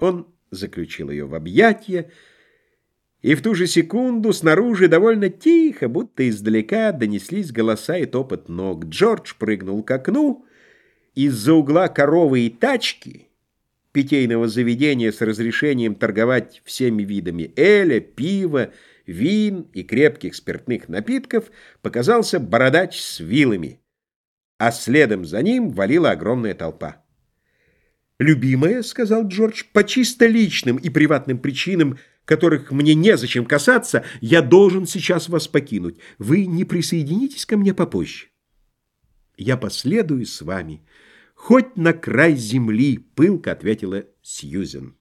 Он заключил ее в объятия, и в ту же секунду снаружи довольно тихо, будто издалека, донеслись голоса и топот ног. Джордж прыгнул к окну. Из-за угла коровы и тачки, питейного заведения с разрешением торговать всеми видами эля, пива, вин и крепких спиртных напитков, показался бородач с вилами, а следом за ним валила огромная толпа. «Любимая», — сказал Джордж, — «по чисто личным и приватным причинам, которых мне незачем касаться, я должен сейчас вас покинуть. Вы не присоединитесь ко мне попозже?» «Я последую с вами, хоть на край земли», — пылко ответила Сьюзен.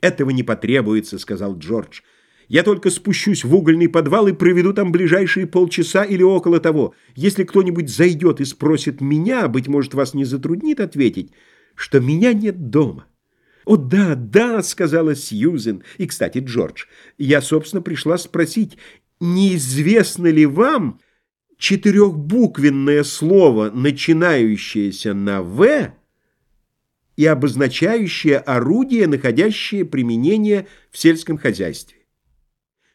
«Этого не потребуется», — сказал Джордж. «Я только спущусь в угольный подвал и проведу там ближайшие полчаса или около того. Если кто-нибудь зайдет и спросит меня, быть может, вас не затруднит ответить» что меня нет дома. «О, да, да», — сказала Сьюзен. «И, кстати, Джордж, я, собственно, пришла спросить, неизвестно ли вам четырехбуквенное слово, начинающееся на «В» и обозначающее орудие, находящее применение в сельском хозяйстве?»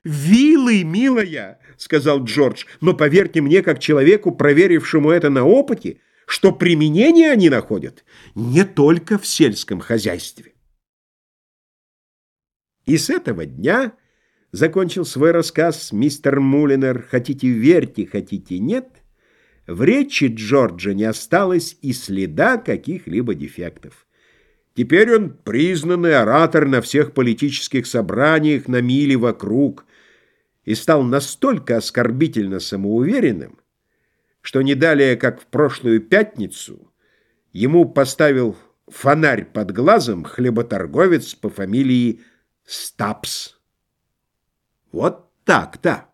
«Вилы, милая», — сказал Джордж, «но поверьте мне, как человеку, проверившему это на опыте, — что применение они находят не только в сельском хозяйстве. И с этого дня закончил свой рассказ мистер Мулинер «Хотите верьте, хотите нет», в речи Джорджа не осталось и следа каких-либо дефектов. Теперь он признанный оратор на всех политических собраниях на миле вокруг и стал настолько оскорбительно самоуверенным, что не далее, как в прошлую пятницу, ему поставил фонарь под глазом хлеботорговец по фамилии Стапс. Вот так-то.